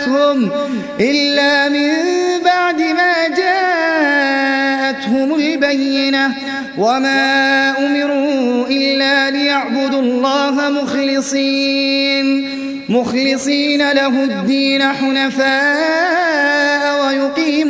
جاءتهم إلا من بعد ما جاءتهم البينة وما أمروا إلا ليعبدوا الله مخلصين مخلصين له الدين حنفاء ويقيموا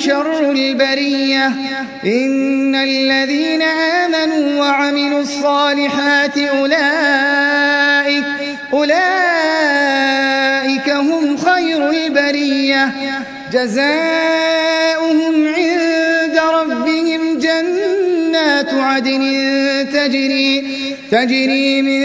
شر البرية. إن الذين آمنوا وعملوا الصالحات أولئك أولئك هم خير البرية. جزاؤهم عند ربهم جنات عدن تجري تجري من